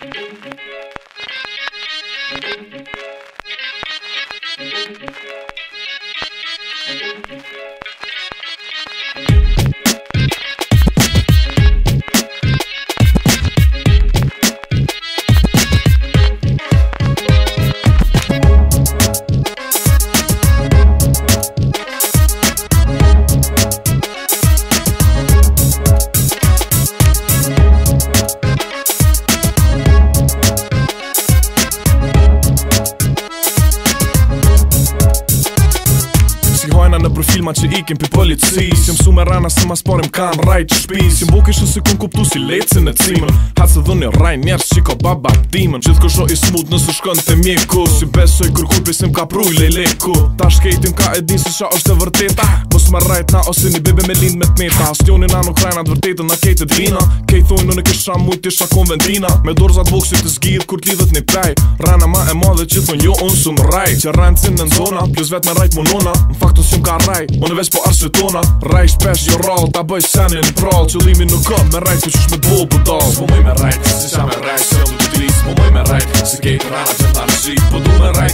Thank you. filma që ikim për policis Jëm su me rana se ma sporim ka në rajt që shpis Jëm buke shën se kun kuptu si lecin e cimën Hatë se dhe një raj njerës që baba timën Gjithë kësho i smut nësë shkën të mjeku Si besoj kërkuj kur sim ka i lejleku Ta shkejtim ka edin se qa është e vërteta Mos me rajt na ose një bebe me lind me tmeta Astjoni na nuk rajnat vërtetën na kejtë dina Kej thoj në në kësha mujt shakon konventina Me dorëzat buksi të zgjith kur t'lidhët një praj Rana ma e madhe që thonë jo unë sum raj Që rajnë cimë në zona, plus vet me rajt mu nona Në faktën ka raj Më në vëzë po arse e tona Raiz përshë jo rralë Ta bëj së njeni prallë Që li minu ka më rrais me shme t'pull për tallë S'mu po mëj me rrais Si sa me rrais Këll më të tiri S'mu mëj me rrais Si kejtë rras Në tarë si Po du më më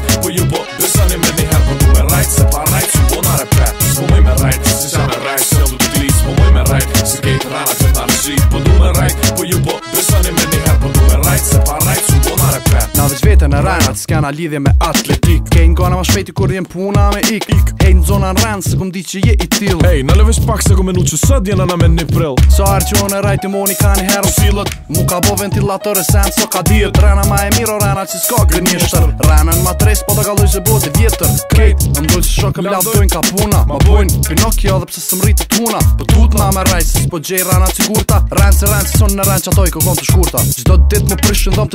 s'ka na lidhje me atletik Kejnë gana ma shpejti kur jenë puna me ik, ik. Hejnë zona në rëndë se këm di që je i til Hej, në levesh pak se këm e nu që sët jenë anë me një prill So arë që unë e rajti moni ka një herë Silët, mu ka bo ventilator e sen so ka dit Rëna ma e miro, rëna që s'ka gënishtër Rëna në matres, po të galoj se bote vjetër Kejt, më mdoj që shokë më lavdojnë ka puna Ma bojnë, Pinokio dhe pse së mritë tuna Po tut na me rajt, se s'po gjej rëna që gurta Rëndë se rëndë, se son në rëndë që ato i këgon të shkurta Gjdo dit më prishin dhom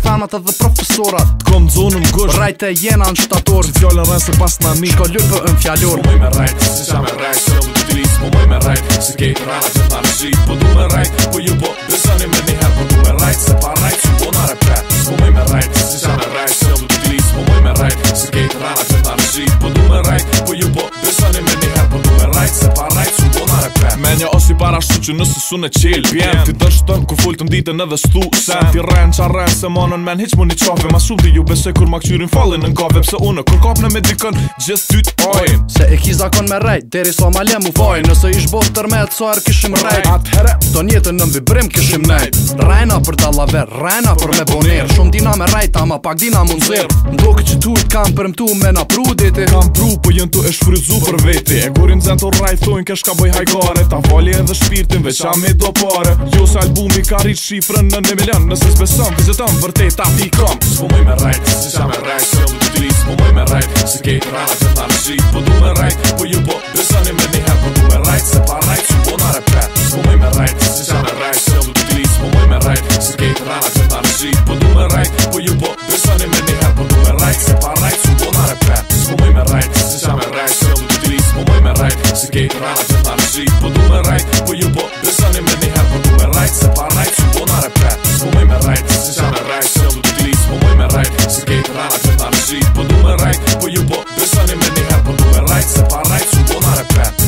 të Anë atë edhe profesorat Kom zonën zonëm gusht Rajte jenë anë shtator Se t'jollër është pas në mi Ka lupë në fjallor Po mëj me rajt Se qa më rajt Se më të t'lis Po mëj me rajt Se kejt raja që t'arë qit Po du me rajt Po ju po Për sëni me një herë Po du me rajt Se pa Po mëj me ashtu që nësë sunë e qelë Bjen, ti dërshëtën ku fullë të mditën edhe stu Sen, ti rrenë qa rrenë se manën men Hiq më një qafe, ma shumë ti ju besoj kur ma këqyrin falin në ngave Pse unë kur kapë në me dikën, gjithë ty t'ojnë Se e ki zakon me rejt, deri sa ma lem u fajnë Nëse ish bot tërme e të soar kishim rejt Atë herë, të njetën në mbibrim kishim nejt Rejna për dalaver, rejna për, për me bonir Shumë dina me rejt, ama pak dina mund zir Ndokë që tujt kam për mtu me na pru diti Kam pru, po jën tu e shfryzu për veti E gurin zento rejt, thujn kesh ka bëj hajgare Ta vali edhe sh shpirtin veçan me do pare Jo se albumi ka rrit shifrën në në milion Nëse s'beson, vizetan vërtet api S'po moj me rajt, si qa me rajt Se më t'i s'po moj me rajt Se kejt rana që t'a rëshi Po du me rajt, po ju po besan i me njëher Po du me rajt, se pa rajt që po S'po moj me rajt, si qa me rajt Se më t'i s'po moj me rajt Se kejt rana që t'a Po du me rajt, po ju po besan i Po du me rajt, se pa rajt që po S'po moj me rajt, si qa me rajt Se më t'i me rajt Se kejt rana që t'a Po du me Put po right, put po jubo, This me njëherë po nume rajt Se pa rajt,